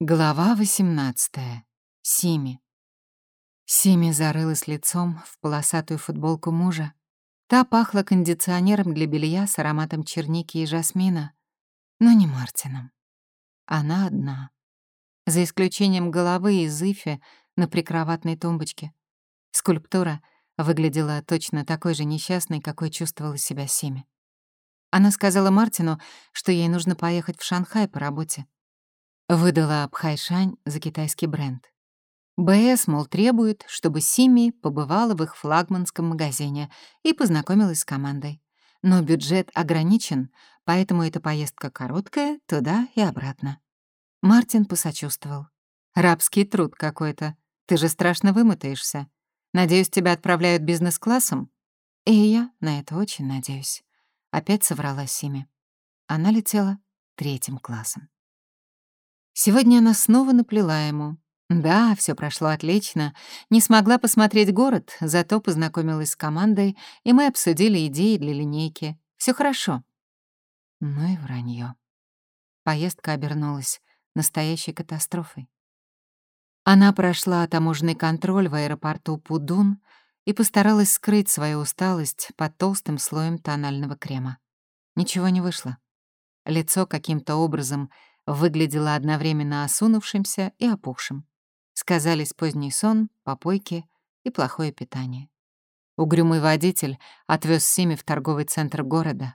Глава 18. Сими. Сими зарылась лицом в полосатую футболку мужа. Та пахла кондиционером для белья с ароматом черники и жасмина, но не Мартином. Она одна. За исключением головы и зыфи на прикроватной тумбочке. Скульптура выглядела точно такой же несчастной, какой чувствовала себя Сими. Она сказала Мартину, что ей нужно поехать в Шанхай по работе. Выдала Пхайшань за китайский бренд. БС, мол, требует, чтобы Сими побывала в их флагманском магазине и познакомилась с командой. Но бюджет ограничен, поэтому эта поездка короткая, туда и обратно. Мартин посочувствовал. «Рабский труд какой-то. Ты же страшно вымотаешься. Надеюсь, тебя отправляют бизнес-классом?» И я на это очень надеюсь. Опять соврала Сими. Она летела третьим классом. Сегодня она снова наплела ему. Да, все прошло отлично. Не смогла посмотреть город, зато познакомилась с командой, и мы обсудили идеи для линейки. Все хорошо. Ну и вранье. Поездка обернулась настоящей катастрофой. Она прошла таможенный контроль в аэропорту Пудун и постаралась скрыть свою усталость под толстым слоем тонального крема. Ничего не вышло. Лицо каким-то образом выглядело одновременно осунувшимся и опухшим. Сказались поздний сон, попойки и плохое питание. Угрюмый водитель отвез Сими в торговый центр города.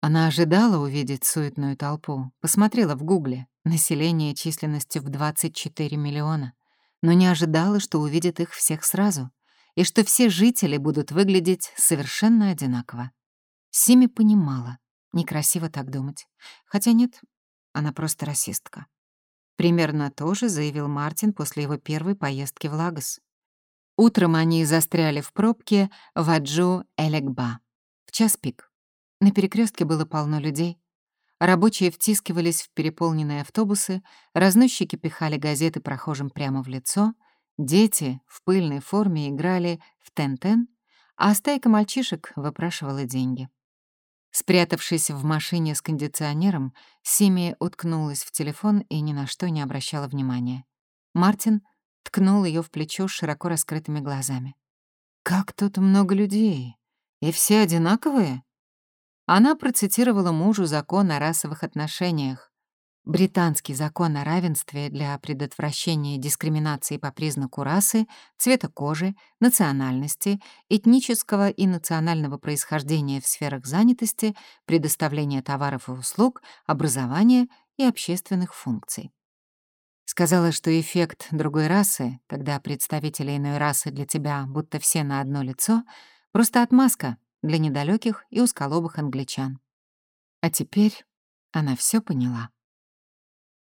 Она ожидала увидеть суетную толпу, посмотрела в гугле население численностью в 24 миллиона, но не ожидала, что увидит их всех сразу и что все жители будут выглядеть совершенно одинаково. Сими понимала, некрасиво так думать. Хотя нет, она просто расистка. Примерно то же заявил Мартин после его первой поездки в Лагос. Утром они застряли в пробке в Аджу-Элегба. В час пик. На перекрестке было полно людей. Рабочие втискивались в переполненные автобусы, разносчики пихали газеты прохожим прямо в лицо, дети в пыльной форме играли в тен-тен, а стайка мальчишек выпрашивала деньги. Спрятавшись в машине с кондиционером, Сими уткнулась в телефон и ни на что не обращала внимания. Мартин ткнул ее в плечо широко раскрытыми глазами. «Как тут много людей! И все одинаковые?» Она процитировала мужу закон о расовых отношениях, Британский закон о равенстве для предотвращения дискриминации по признаку расы, цвета кожи, национальности, этнического и национального происхождения в сферах занятости, предоставления товаров и услуг, образования и общественных функций. Сказала, что эффект другой расы, когда представители иной расы для тебя будто все на одно лицо, просто отмазка для недалеких и узколобых англичан. А теперь она все поняла.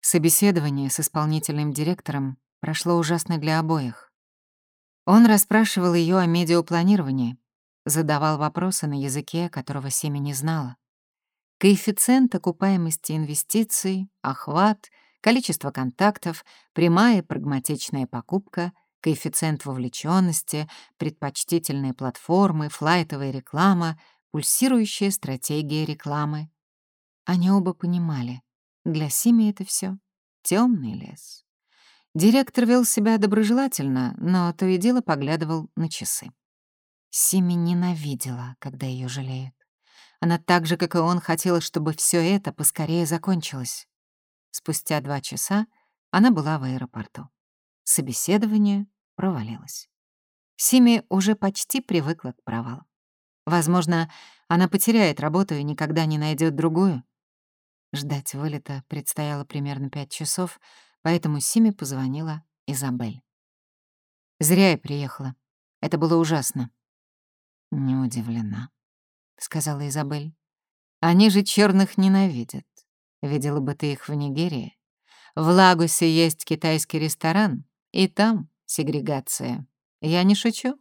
Собеседование с исполнительным директором прошло ужасно для обоих. Он расспрашивал ее о медиапланировании, задавал вопросы на языке, которого Семи не знала. Коэффициент окупаемости инвестиций, охват, количество контактов, прямая и прагматичная покупка, коэффициент вовлеченности, предпочтительные платформы, флайтовая реклама, пульсирующая стратегия рекламы. Они оба понимали, для Сими это все темный лес. Директор вел себя доброжелательно, но то и дело поглядывал на часы. Сими ненавидела, когда ее жалеют. Она так же, как и он, хотела, чтобы все это поскорее закончилось. Спустя два часа она была в аэропорту. Собеседование провалилось. Сими уже почти привыкла к провалу. Возможно, она потеряет работу и никогда не найдет другую. Ждать вылета предстояло примерно пять часов, поэтому Симе позвонила Изабель. «Зря я приехала. Это было ужасно». «Не удивлена», — сказала Изабель. «Они же черных ненавидят. Видела бы ты их в Нигерии. В Лагусе есть китайский ресторан, и там сегрегация. Я не шучу.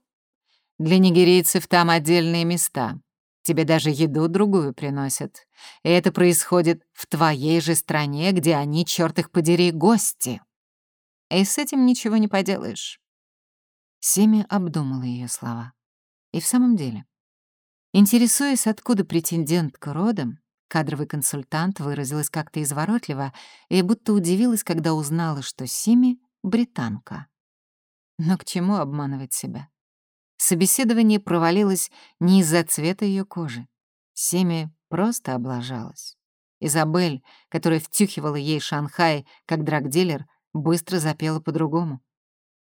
Для нигерийцев там отдельные места, Тебе даже еду другую приносят. И это происходит в твоей же стране, где они, черт их подери, гости. И с этим ничего не поделаешь. Семи обдумала ее слова. И в самом деле, интересуясь, откуда претендентка родом, кадровый консультант выразилась как-то изворотливо и будто удивилась, когда узнала, что Сими — британка. Но к чему обманывать себя? Собеседование провалилось не из-за цвета ее кожи. Сими просто облажалась. Изабель, которая втюхивала ей Шанхай как драгдилер, быстро запела по-другому.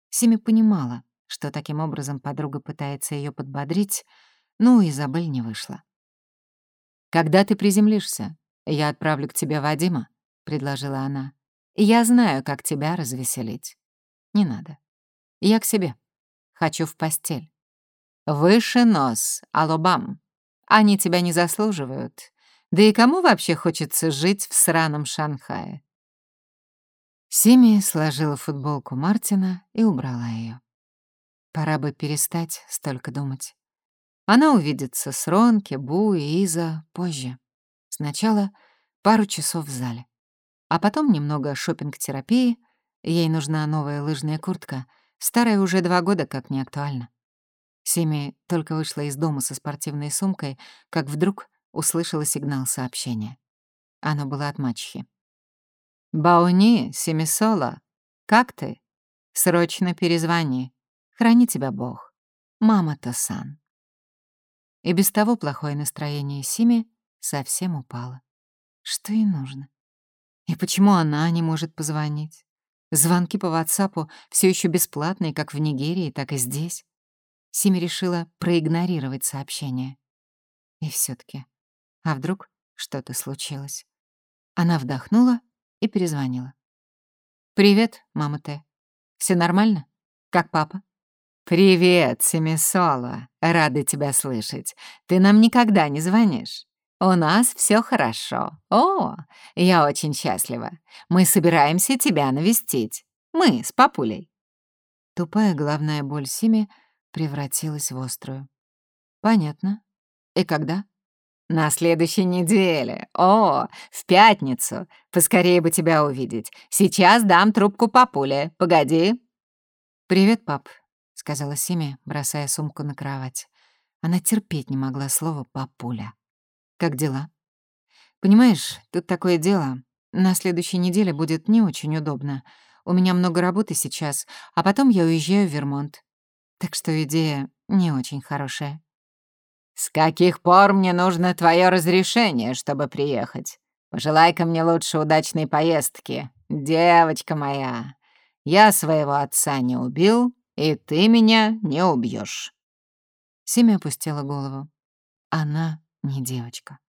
Сими понимала, что таким образом подруга пытается ее подбодрить, но Изабель не вышла. «Когда ты приземлишься, я отправлю к тебе Вадима», — предложила она. «Я знаю, как тебя развеселить». «Не надо. Я к себе. Хочу в постель». «Выше нос, алобам. Они тебя не заслуживают. Да и кому вообще хочется жить в сраном Шанхае?» Сими сложила футболку Мартина и убрала ее. Пора бы перестать столько думать. Она увидится с Ронки, Бу и Иза позже. Сначала пару часов в зале. А потом немного шопинг-терапии. Ей нужна новая лыжная куртка. Старая уже два года как не актуальна. Сими только вышла из дома со спортивной сумкой, как вдруг услышала сигнал сообщения. Оно было от мачехи. «Бауни, Семисола, как ты? Срочно перезвони. Храни тебя Бог. Мама Тосан». И без того плохое настроение Сими совсем упало. Что ей нужно? И почему она не может позвонить? Звонки по WhatsApp все еще бесплатные, как в Нигерии, так и здесь. Сими решила проигнорировать сообщение. И все таки а вдруг что-то случилось? Она вдохнула и перезвонила. «Привет, мама Т. Все нормально? Как папа?» «Привет, Семисола. Рада тебя слышать. Ты нам никогда не звонишь. У нас все хорошо. О, я очень счастлива. Мы собираемся тебя навестить. Мы с папулей». Тупая головная боль Сими превратилась в острую. «Понятно. И когда?» «На следующей неделе. О, в пятницу. Поскорее бы тебя увидеть. Сейчас дам трубку папуле. Погоди». «Привет, пап сказала Сими, бросая сумку на кровать. Она терпеть не могла слова «папуля». «Как дела?» «Понимаешь, тут такое дело. На следующей неделе будет не очень удобно. У меня много работы сейчас, а потом я уезжаю в Вермонт. Так что идея не очень хорошая». «С каких пор мне нужно твое разрешение, чтобы приехать? Пожелай-ка мне лучше удачной поездки, девочка моя. Я своего отца не убил, и ты меня не убьешь. Семя опустила голову. Она не девочка.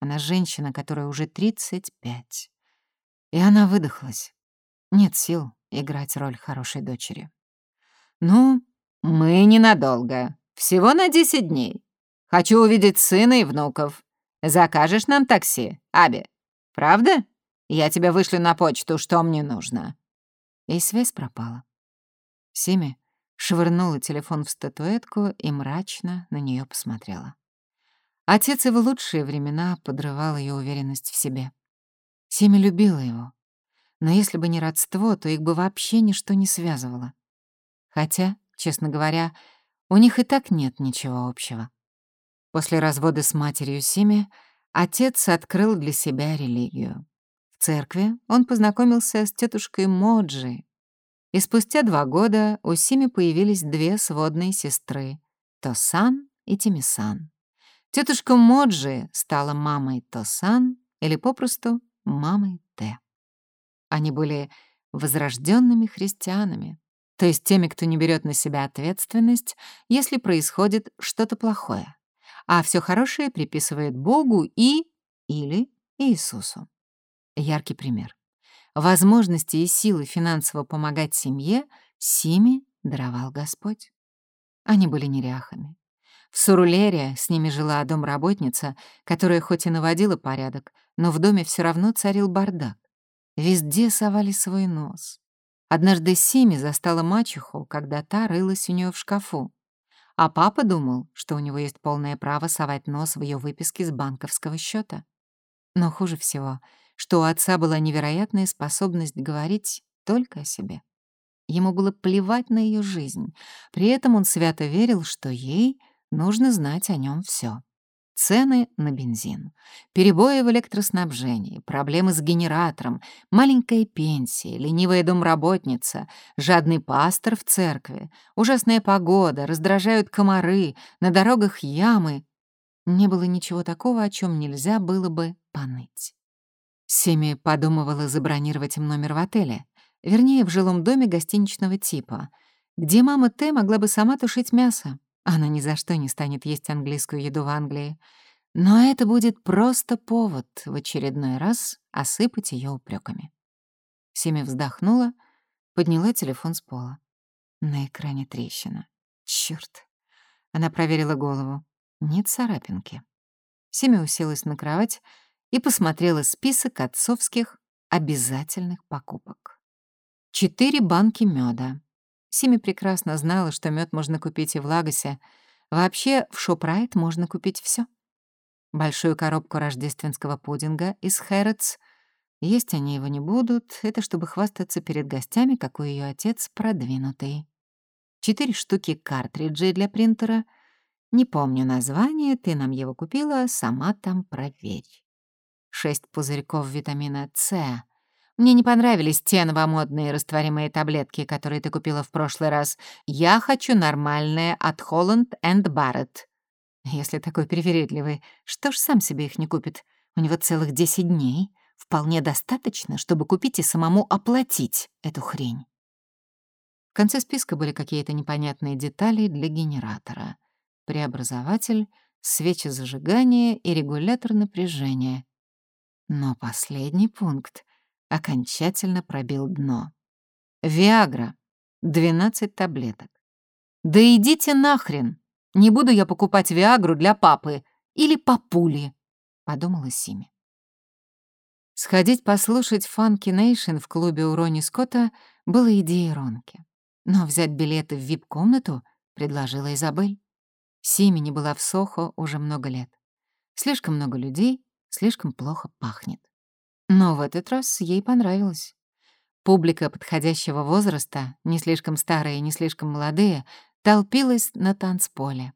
Она женщина, которая уже 35. И она выдохлась. Нет сил играть роль хорошей дочери. «Ну, мы ненадолго. Всего на 10 дней. Хочу увидеть сына и внуков. Закажешь нам такси, Аби? Правда? Я тебя вышлю на почту, что мне нужно». И связь пропала. Сими швырнула телефон в статуэтку и мрачно на нее посмотрела. Отец и в лучшие времена подрывал ее уверенность в себе. Семи любила его, но если бы не родство, то их бы вообще ничто не связывало. Хотя, честно говоря, у них и так нет ничего общего. После развода с матерью Сими отец открыл для себя религию. В церкви он познакомился с тетушкой Моджи, и спустя два года у Сими появились две сводные сестры — Тосан и Тимисан. Тетушка Моджи стала мамой Тосан или попросту мамой Т. Они были возрожденными христианами, то есть теми, кто не берет на себя ответственность, если происходит что-то плохое, а все хорошее приписывает Богу и или Иисусу. Яркий пример возможности и силы финансово помогать семье Сими даровал Господь. Они были неряхами. В Сурулере с ними жила домработница, которая хоть и наводила порядок, но в доме все равно царил бардак. Везде совали свой нос. Однажды Сими застала мачеху, когда та рылась у нее в шкафу. А папа думал, что у него есть полное право совать нос в ее выписке с банковского счета. Но хуже всего — что у отца была невероятная способность говорить только о себе. Ему было плевать на ее жизнь, при этом он свято верил, что ей нужно знать о нем все. Цены на бензин, перебои в электроснабжении, проблемы с генератором, маленькая пенсия, ленивая домработница, жадный пастор в церкви, ужасная погода, раздражают комары, на дорогах ямы. Не было ничего такого, о чем нельзя было бы поныть. Семи подумывала забронировать им номер в отеле, вернее, в жилом доме гостиничного типа, где мама Т могла бы сама тушить мясо, она ни за что не станет есть английскую еду в Англии. Но это будет просто повод в очередной раз осыпать ее упреками. Семи вздохнула, подняла телефон с пола. На экране трещина. Черт! Она проверила голову. Нет царапинки. Семя уселась на кровать и посмотрела список отцовских обязательных покупок. Четыре банки меда, Сими прекрасно знала, что мед можно купить и в Лагосе. Вообще, в Шопрайт можно купить все. Большую коробку рождественского пудинга из Хэротс. Есть они его не будут. Это чтобы хвастаться перед гостями, какой ее отец продвинутый. Четыре штуки картриджей для принтера. Не помню название, ты нам его купила, сама там проверь. Шесть пузырьков витамина С мне не понравились те новомодные растворимые таблетки, которые ты купила в прошлый раз. Я хочу нормальные от Holland and Barrett. Если такой привередливый, что ж сам себе их не купит? У него целых 10 дней. Вполне достаточно, чтобы купить и самому оплатить эту хрень. В конце списка были какие-то непонятные детали для генератора. Преобразователь, свечи зажигания и регулятор напряжения. Но последний пункт окончательно пробил дно. Виагра. 12 таблеток. Да идите нахрен! Не буду я покупать Виагру для папы или папули, подумала Сими. Сходить послушать Фанки Нейшн в клубе у Рони Скотта было идеей Ронки. Но взять билеты в вип-комнату предложила Изабель. Сими не была в Сохо уже много лет. Слишком много людей, слишком плохо пахнет. Но в этот раз ей понравилось. Публика подходящего возраста, не слишком старые и не слишком молодые, толпилась на танцполе.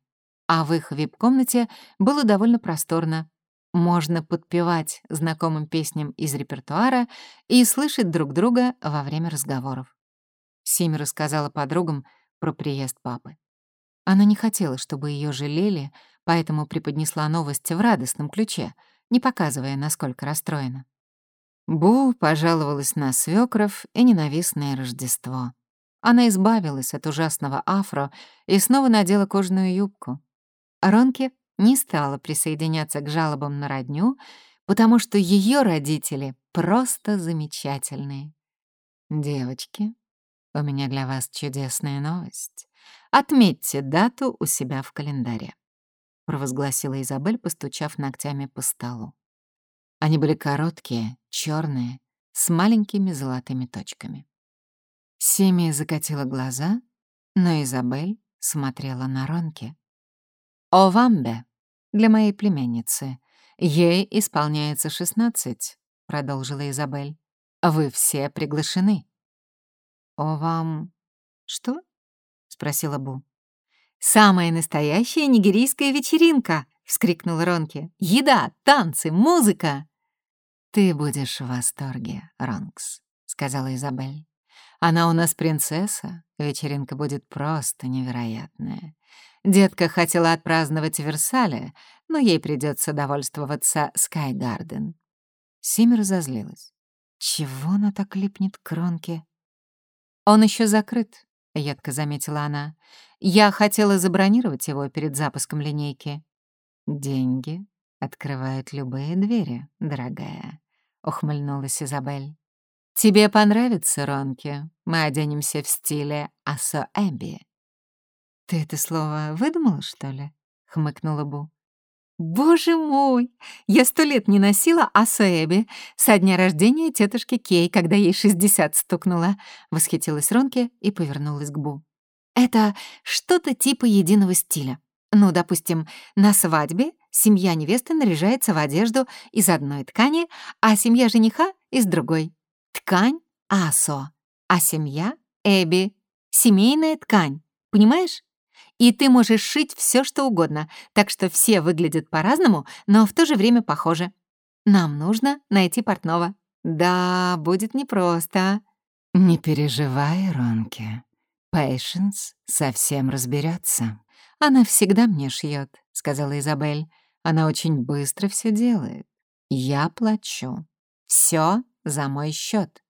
А в их вип-комнате было довольно просторно. Можно подпевать знакомым песням из репертуара и слышать друг друга во время разговоров. Сими рассказала подругам про приезд папы. Она не хотела, чтобы ее жалели, поэтому преподнесла новость в радостном ключе, не показывая, насколько расстроена. Бу пожаловалась на свекров и ненавистное Рождество. Она избавилась от ужасного афро и снова надела кожаную юбку. Ронки не стала присоединяться к жалобам на родню, потому что ее родители просто замечательные. «Девочки, у меня для вас чудесная новость. Отметьте дату у себя в календаре», — провозгласила Изабель, постучав ногтями по столу. Они были короткие, черные, с маленькими золотыми точками. Семи закатила глаза, но Изабель смотрела на Ронки. «О вамбе, для моей племянницы. Ей исполняется шестнадцать», — продолжила Изабель. «Вы все приглашены». «О вам... что?» — спросила Бу. «Самая настоящая нигерийская вечеринка!» — вскрикнул Ронки. «Еда, танцы, музыка!» «Ты будешь в восторге, Ронкс», — сказала Изабель. «Она у нас принцесса, вечеринка будет просто невероятная. Детка хотела отпраздновать Версале, но ей придется довольствоваться Скайгарден». Сими разозлилась. «Чего она так липнет к Ронке?» «Он еще закрыт», — едко заметила она. «Я хотела забронировать его перед запуском линейки». «Деньги открывают любые двери, дорогая», — ухмыльнулась Изабель. «Тебе понравится, Ронки? Мы оденемся в стиле Асо Эбби». «Ты это слово выдумала, что ли?» — хмыкнула Бу. «Боже мой! Я сто лет не носила Асоэби со дня рождения тетушки Кей, когда ей шестьдесят стукнуло», — восхитилась Ронки и повернулась к Бу. «Это что-то типа единого стиля. Ну, допустим, на свадьбе Семья невесты наряжается в одежду из одной ткани, а семья жениха — из другой. Ткань — асо, а семья — эби. Семейная ткань. Понимаешь? И ты можешь шить все, что угодно, так что все выглядят по-разному, но в то же время похожи. Нам нужно найти портного. Да, будет непросто. Не переживай, Ронки. Пейшенс совсем разберется. Она всегда мне шьет, сказала Изабель. Она очень быстро все делает. Я плачу. Все за мой счет.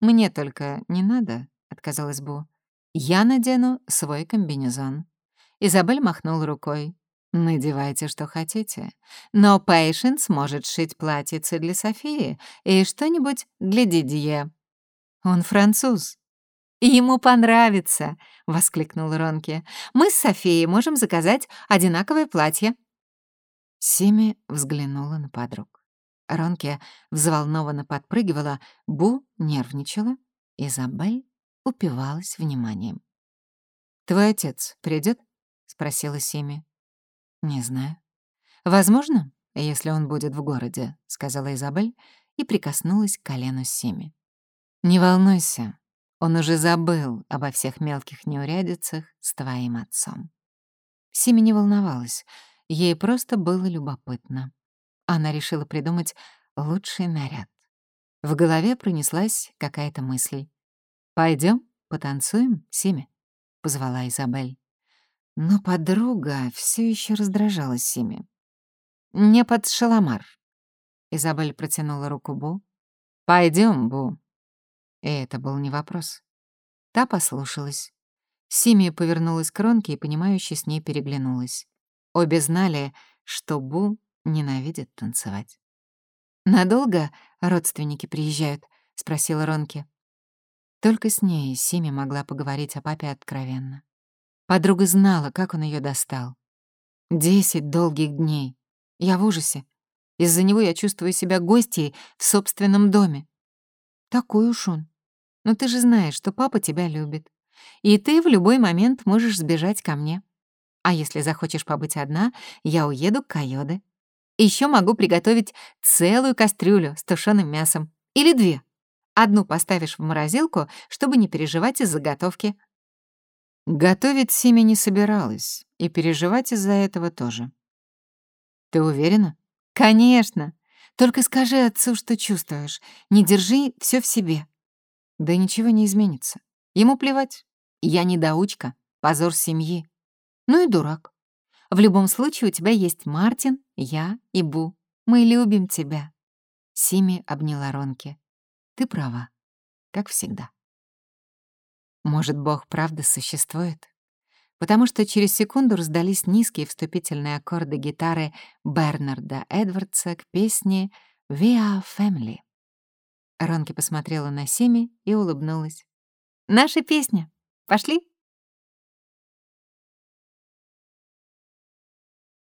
Мне только не надо, отказалась Бу. Я надену свой комбинезон. Изабель махнул рукой. Надевайте, что хотите. Но Пейшенс может шить платьице для Софии и что-нибудь для Дидье. Он француз. «Ему понравится!» — воскликнул Ронки. «Мы с Софией можем заказать одинаковое платье». Сими взглянула на подруг. Ронки взволнованно подпрыгивала, Бу нервничала, Изабель упивалась вниманием. «Твой отец придет? спросила Сими. «Не знаю. Возможно, если он будет в городе», — сказала Изабель и прикоснулась к колену Сими. «Не волнуйся, он уже забыл обо всех мелких неурядицах с твоим отцом». Сими не волновалась, ей просто было любопытно. Она решила придумать лучший наряд. В голове пронеслась какая-то мысль. Пойдем, потанцуем, Сими?» — позвала Изабель. Но подруга все еще раздражала Сими. «Не под шаламар». Изабель протянула руку Бу. Пойдем, Бу». И это был не вопрос. Та послушалась. Сими повернулась к Ронке и, понимающе с ней переглянулась. Обе знали, что Бу ненавидит танцевать. «Надолго родственники приезжают?» — спросила Ронки. Только с ней Сими могла поговорить о папе откровенно. Подруга знала, как он ее достал. Десять долгих дней. Я в ужасе. Из-за него я чувствую себя гостьей в собственном доме. Такой уж он. Но ты же знаешь, что папа тебя любит. И ты в любой момент можешь сбежать ко мне. А если захочешь побыть одна, я уеду к Кайоде. Еще могу приготовить целую кастрюлю с тушеным мясом. Или две. Одну поставишь в морозилку, чтобы не переживать из заготовки. Готовить Сими не собиралась, и переживать из-за этого тоже. Ты уверена? Конечно. Только скажи отцу, что чувствуешь. Не держи все в себе. Да ничего не изменится. Ему плевать. Я недоучка, позор семьи. Ну и дурак. В любом случае у тебя есть Мартин, я и Бу. Мы любим тебя. Сими обняла Ронки. Ты права, как всегда. Может, Бог правда существует? Потому что через секунду раздались низкие вступительные аккорды гитары Бернарда Эдвардса к песне «We are family». Ронки посмотрела на Сими и улыбнулась. «Наша песня. Пошли?»